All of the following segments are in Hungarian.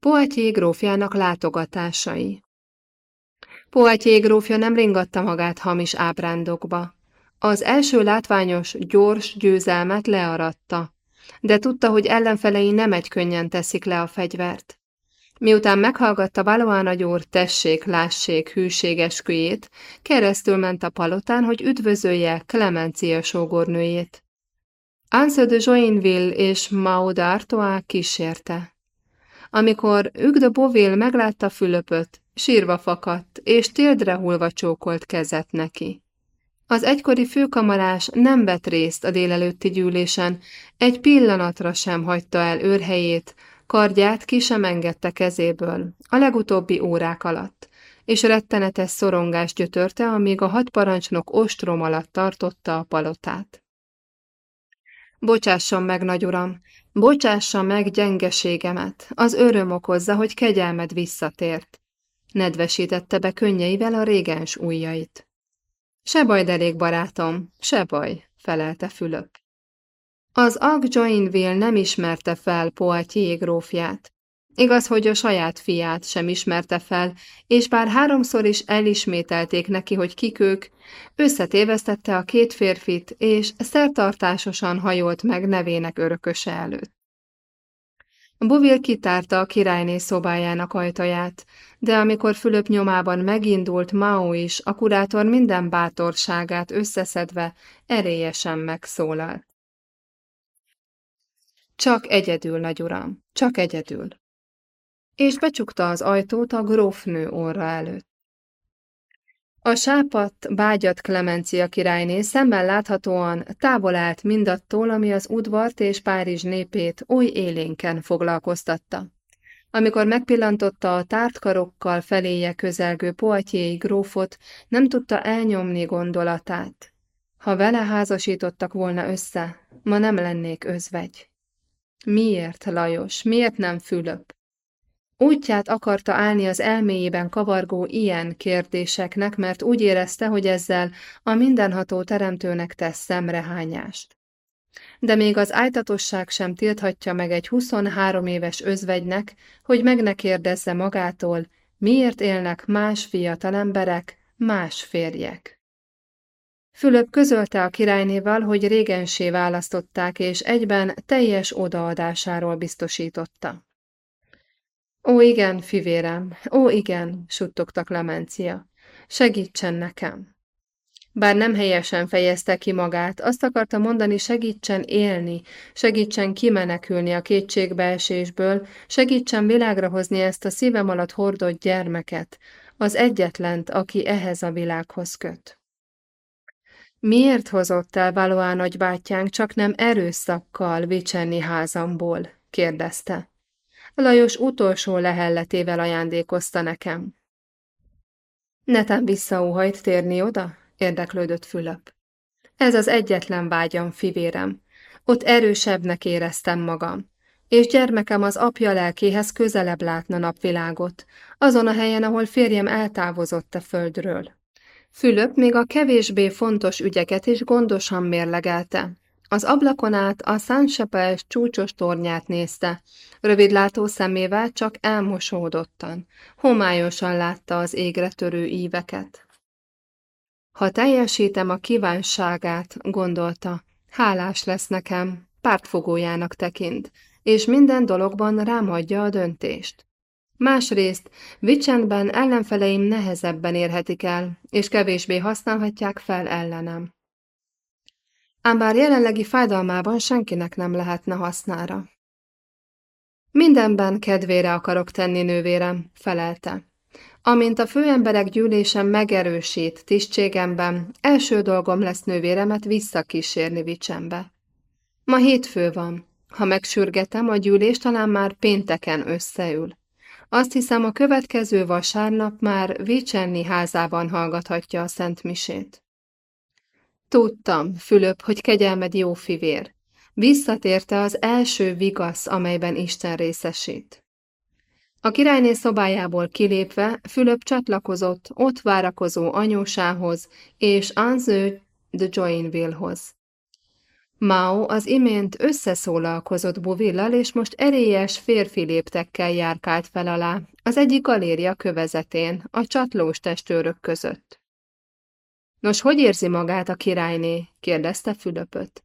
Poitiers grófjának látogatásai Poitiers grófja nem ringatta magát hamis ábrándokba. Az első látványos, gyors győzelmet learatta, de tudta, hogy ellenfelei nem egy könnyen teszik le a fegyvert. Miután meghallgatta Valoána gyór tessék, lássék, hűségesküjét, keresztül ment a palotán, hogy üdvözölje Clemencia sógornőjét. Anse de Joinville és Maud Artois kísérte. Amikor de Beauville meglátta Fülöpöt, sírva fakadt, és térdre hullva csókolt kezet neki. Az egykori főkamarás nem vett részt a délelőtti gyűlésen, egy pillanatra sem hagyta el őrhelyét, kardját ki sem engedte kezéből, a legutóbbi órák alatt, és rettenetes szorongás gyötörte, amíg a hat parancsnok ostrom alatt tartotta a palotát. Bocsásson meg, nagy uram, bocsássa meg gyengeségemet, az öröm okozza, hogy kegyelmed visszatért. Nedvesítette be könnyeivel a régens ujjait. Se baj, derék barátom, se baj, felelte Fülöp. Az Ag Joinville nem ismerte fel Poitiers grófját. Igaz, hogy a saját fiát sem ismerte fel, és bár háromszor is elismételték neki, hogy kik ők, összetévesztette a két férfit, és szertartásosan hajolt meg nevének örököse előtt. Buvil kitárta a királyné szobájának ajtaját, de amikor Fülöp nyomában megindult Mao is, a kurátor minden bátorságát összeszedve erélyesen megszólalt. Csak egyedül, nagy uram, csak egyedül. És becsukta az ajtót a grófnő orra előtt. A sápat, bágyat Klemencia királyné szemmel láthatóan távol állt mindattól, ami az udvart és Párizs népét oly élénken foglalkoztatta. Amikor megpillantotta a tártkarokkal feléje közelgő poatyéi grófot, nem tudta elnyomni gondolatát. Ha vele házasítottak volna össze, ma nem lennék özvegy. Miért, Lajos, miért nem Fülöp? Útját akarta állni az elméjében kavargó ilyen kérdéseknek, mert úgy érezte, hogy ezzel a mindenható teremtőnek tesz szemrehányást. De még az ájtatosság sem tilthatja meg egy 23 éves özvegynek, hogy meg ne kérdezze magától, miért élnek más fiatal emberek, más férjek. Fülöp közölte a királynéval, hogy régensé választották, és egyben teljes odaadásáról biztosította. Ó, igen, fivérem, ó, igen, suttogta Klemencia. Segítsen nekem. Bár nem helyesen fejezte ki magát, azt akarta mondani, segítsen élni, segítsen kimenekülni a kétségbeesésből, segítsen világra hozni ezt a szívem alatt hordott gyermeket, az egyetlent, aki ehhez a világhoz köt. Miért hozott el Valoá nagybátyánk csak nem erőszakkal Vicsenni házamból? kérdezte. Lajos utolsó lehelletével ajándékozta nekem. Netán visszaúhajt térni oda? érdeklődött Fülöp. Ez az egyetlen vágyam, fivérem. Ott erősebbnek éreztem magam, és gyermekem az apja lelkéhez közelebb látna napvilágot, azon a helyen, ahol férjem eltávozott a földről. Fülöp még a kevésbé fontos ügyeket is gondosan mérlegelte. Az ablakon át a Szántsepes csúcsos tornyát nézte, rövidlátó szemével csak elmosódottan, homályosan látta az égre törő íveket. Ha teljesítem a kívánságát, gondolta, hálás lesz nekem, pártfogójának tekint, és minden dologban rám adja a döntést. Másrészt Vicsendben ellenfeleim nehezebben érhetik el, és kevésbé használhatják fel ellenem. Ám bár jelenlegi fájdalmában senkinek nem lehetne hasznára. Mindenben kedvére akarok tenni, nővérem, felelte. Amint a főemberek gyűlésen megerősít tisztségemben, első dolgom lesz nővéremet visszakísérni Vicsembe. Ma hétfő van. Ha megsürgetem, a gyűlés talán már pénteken összeül. Azt hiszem, a következő vasárnap már Vicsenni házában hallgathatja a Szent Misét. Tudtam, Fülöp, hogy kegyelmed jó fivér. Visszatérte az első vigasz, amelyben Isten részesít. A királyné szobájából kilépve Fülöp csatlakozott ott várakozó anyósához és Anző de Joinville-hoz. Mao az imént összeszólalkozott Buvillal, és most erélyes férfi léptekkel járkált fel alá, az egyik galéria kövezetén, a csatlós testőrök között. Nos, hogy érzi magát a királyné? kérdezte Fülöpöt.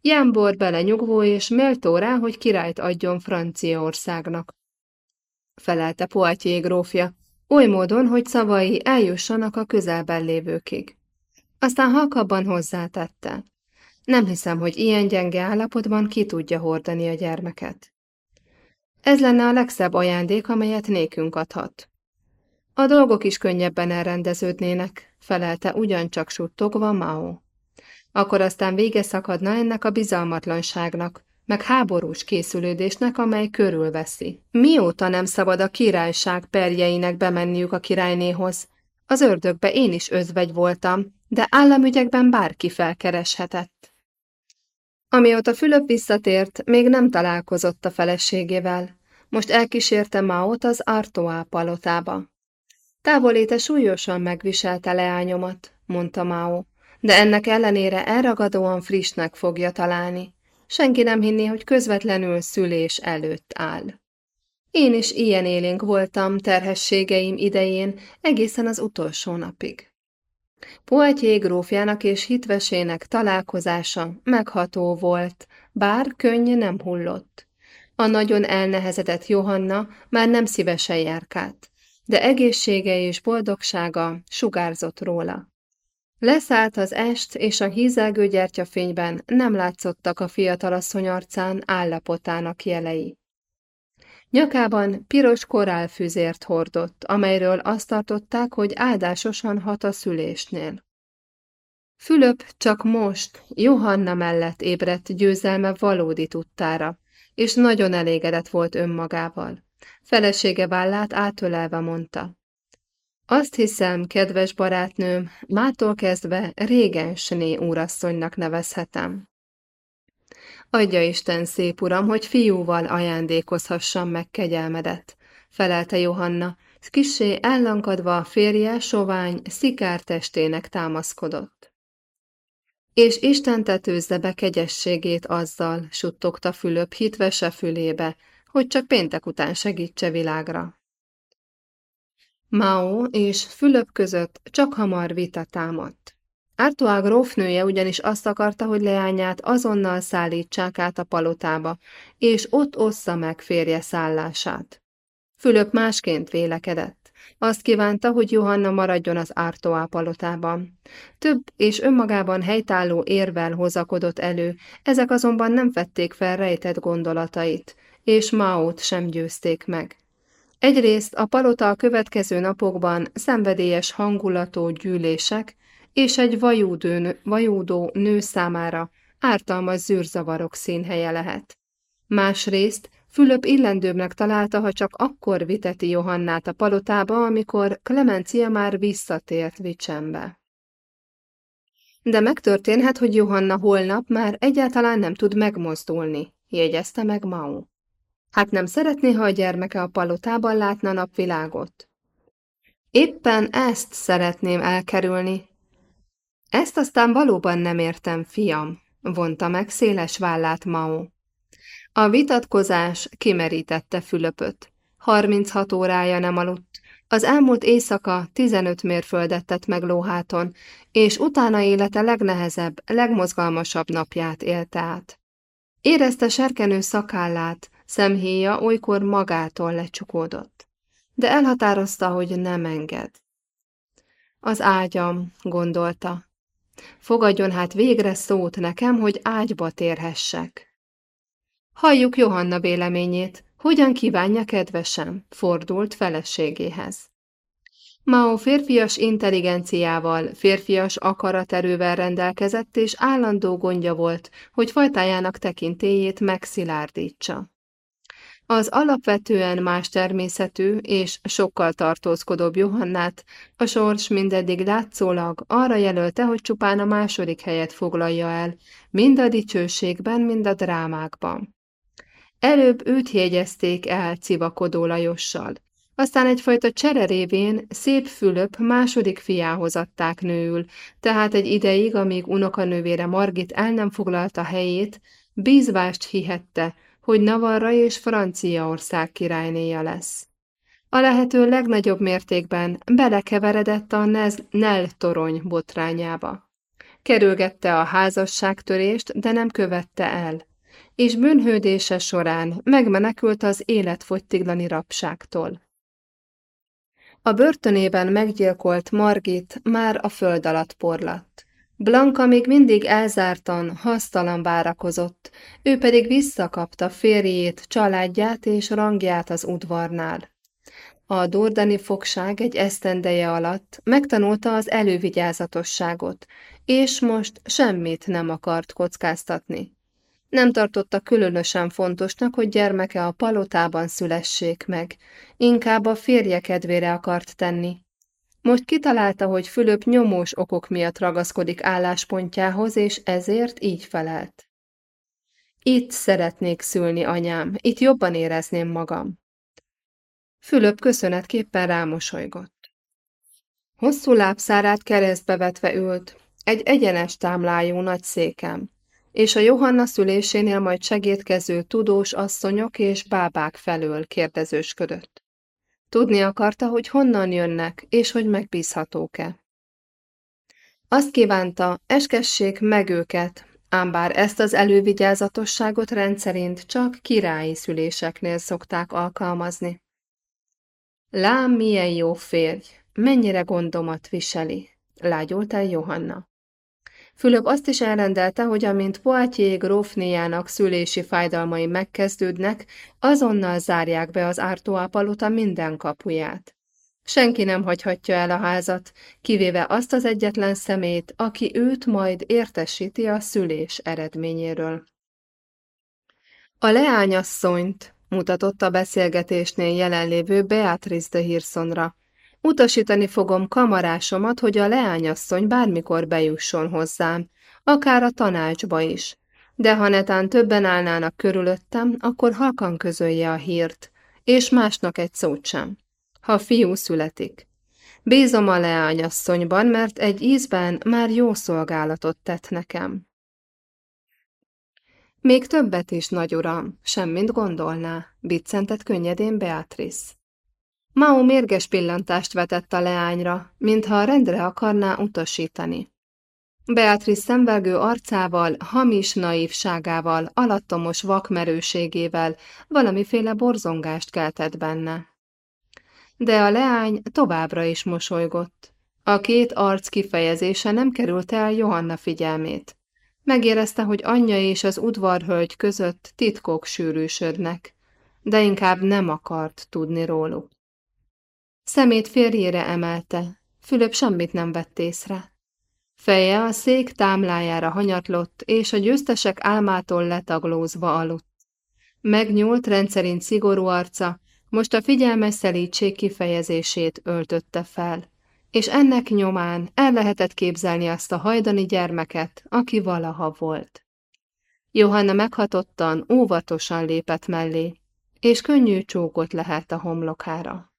Jámbor belenyugvó és méltó rá, hogy királyt adjon Franciaországnak. Felelte Poitier grófja, oly módon, hogy szavai eljussanak a közelben lévőkig. Aztán halkabban hozzátette. Nem hiszem, hogy ilyen gyenge állapotban ki tudja hordani a gyermeket. Ez lenne a legszebb ajándék, amelyet nékünk adhat. A dolgok is könnyebben elrendeződnének, felelte ugyancsak suttogva Mao. Akkor aztán vége szakadna ennek a bizalmatlanságnak, meg háborús készülődésnek, amely körülveszi. Mióta nem szabad a királyság perjeinek bemenniük a királynéhoz? Az ördögbe én is özvegy voltam, de államügyekben bárki felkereshetett. Amióta Fülöp visszatért, még nem találkozott a feleségével. Most elkísérte Maot az Artoá palotába. Távoléte súlyosan megviselte leányomat, mondta Mao, de ennek ellenére elragadóan frissnek fogja találni. Senki nem hinné, hogy közvetlenül szülés előtt áll. Én is ilyen élénk voltam terhességeim idején egészen az utolsó napig. Poitier grófjának és hitvesének találkozása megható volt, bár könny nem hullott. A nagyon elnehezedett Johanna már nem szívesen járkált, de egészsége és boldogsága sugárzott róla. Leszállt az est, és a hízelgő gyertyafényben nem látszottak a fiatalasszony arcán állapotának jelei. Nyakában piros korálfüzért hordott, amelyről azt tartották, hogy áldásosan hat a szülésnél. Fülöp csak most, Johanna mellett ébredt győzelme valódi tudtára, és nagyon elégedett volt önmagával. Felesége vállát átölelve mondta. Azt hiszem, kedves barátnőm, mától kezdve régensné úrasszonynak nevezhetem. Adja Isten, szép uram, hogy fiúval ajándékozhassam meg kegyelmedet, felelte Johanna, kissé ellankadva a férje sovány, szikár testének támaszkodott. És Isten tetőzze be kegyességét azzal, suttogta Fülöp hitvese fülébe, hogy csak péntek után segítse világra. Mao és Fülöp között csak hamar vita támadt. Artois grófnője ugyanis azt akarta, hogy leányát azonnal szállítsák át a palotába, és ott ossza meg férje szállását. Fülöp másként vélekedett. Azt kívánta, hogy Johanna maradjon az Artois palotában. Több és önmagában helytálló érvel hozakodott elő, ezek azonban nem vették fel rejtett gondolatait, és Maót sem győzték meg. Egyrészt a palota a következő napokban szenvedélyes hangulatú gyűlések, és egy vajúdő, vajúdó nő számára ártalmas zűrzavarok színhelye lehet. Másrészt Fülöp illendőbbnek találta, ha csak akkor viteti Johannát a palotába, amikor Klemencia már visszatért Vicsembe. De megtörténhet, hogy Johanna holnap már egyáltalán nem tud megmozdulni, jegyezte meg Mau. Hát nem szeretné, ha a gyermeke a palotában látna napvilágot? Éppen ezt szeretném elkerülni, ezt aztán valóban nem értem, fiam, vonta meg széles vállát Mao. A vitatkozás kimerítette Fülöpöt. 36 órája nem aludt, az elmúlt éjszaka 15 mérföldet tett meg lóháton, és utána élete legnehezebb, legmozgalmasabb napját élte át. Érezte serkenő szakállát, szemhéja olykor magától lecsukódott, de elhatározta, hogy nem enged. Az ágyam, gondolta, Fogadjon hát végre szót nekem, hogy ágyba térhessek. Halljuk Johanna véleményét, hogyan kívánja kedvesem, fordult feleségéhez. Mao férfias intelligenciával, férfias akaraterővel rendelkezett, és állandó gondja volt, hogy fajtájának tekintélyét megszilárdítsa. Az alapvetően más természetű és sokkal tartózkodóbb Johannát a sors mindeddig látszólag arra jelölte, hogy csupán a második helyet foglalja el, mind a dicsőségben, mind a drámákban. Előbb őt jegyezték el Civakodó Lajossal, Aztán egyfajta csere révén szép Fülöp második fiához adták nőül, tehát egy ideig, amíg unokanővére Margit el nem foglalta helyét, bízvást hihette, hogy Navarra és Franciaország királynéja lesz. A lehető legnagyobb mértékben belekeveredett a Nel torony botrányába. Kerülgette a házasságtörést, de nem követte el, és bűnhődése során megmenekült az életfogytiglani rabságtól. A börtönében meggyilkolt Margit már a föld alatt porlatt. Blanka még mindig elzártan, hasztalan várakozott, ő pedig visszakapta férjét, családját és rangját az udvarnál. A Dordani fogság egy esztendeje alatt megtanulta az elővigyázatosságot, és most semmit nem akart kockáztatni. Nem tartotta különösen fontosnak, hogy gyermeke a palotában szülessék meg, inkább a férje kedvére akart tenni. Most kitalálta, hogy Fülöp nyomós okok miatt ragaszkodik álláspontjához, és ezért így felelt. Itt szeretnék szülni, anyám, itt jobban érezném magam. Fülöp köszönetképpen rámosolygott. Hosszú lábszárát keresztbe vetve ült, egy egyenes támlájú nagy székem, és a Johanna szülésénél majd segítkező tudós asszonyok és bábák felől kérdezősködött. Tudni akarta, hogy honnan jönnek, és hogy megbízhatók-e. Azt kívánta, eskessék meg őket, ám bár ezt az elővigyázatosságot rendszerint csak királyi szüléseknél szokták alkalmazni. Lám, milyen jó férj, mennyire gondomat viseli, lágyult el Johanna. Fülöp azt is elrendelte, hogy amint Poitiers grófnéjának szülési fájdalmai megkezdődnek, azonnal zárják be az Ártóá palota minden kapuját. Senki nem hagyhatja el a házat, kivéve azt az egyetlen szemét, aki őt majd értesíti a szülés eredményéről. A leányasszonyt mutatott a beszélgetésnél jelenlévő Beatrice de Hirsonra, Utasítani fogom kamarásomat, hogy a leányasszony bármikor bejusson hozzám, akár a tanácsba is. De ha netán többen állnának körülöttem, akkor halkan közölje a hírt, és másnak egy szót sem. Ha fiú születik. Bízom a leányasszonyban, mert egy ízben már jó szolgálatot tett nekem. Még többet is, nagy uram, semmint gondolná, biccentett könnyedén Beatrice. Mao mérges pillantást vetett a leányra, mintha rendre akarná utasítani. Beatrice szemvelgő arcával, hamis naívságával, alattomos vakmerőségével valamiféle borzongást keltett benne. De a leány továbbra is mosolygott. A két arc kifejezése nem került el Johanna figyelmét. Megérezte, hogy anyja és az udvarhölgy között titkok sűrűsödnek, de inkább nem akart tudni róluk. Szemét férjére emelte, Fülöp semmit nem vett észre. Feje a szék támlájára hanyatlott, és a győztesek álmától letaglózva aludt. Megnyúlt rendszerint szigorú arca, most a figyelmes szelítség kifejezését öltötte fel, és ennek nyomán el lehetett képzelni azt a hajdani gyermeket, aki valaha volt. Johanna meghatottan, óvatosan lépett mellé, és könnyű csókot lehet a homlokára.